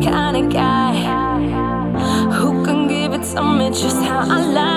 the kind of guy who can give it to me just how I like.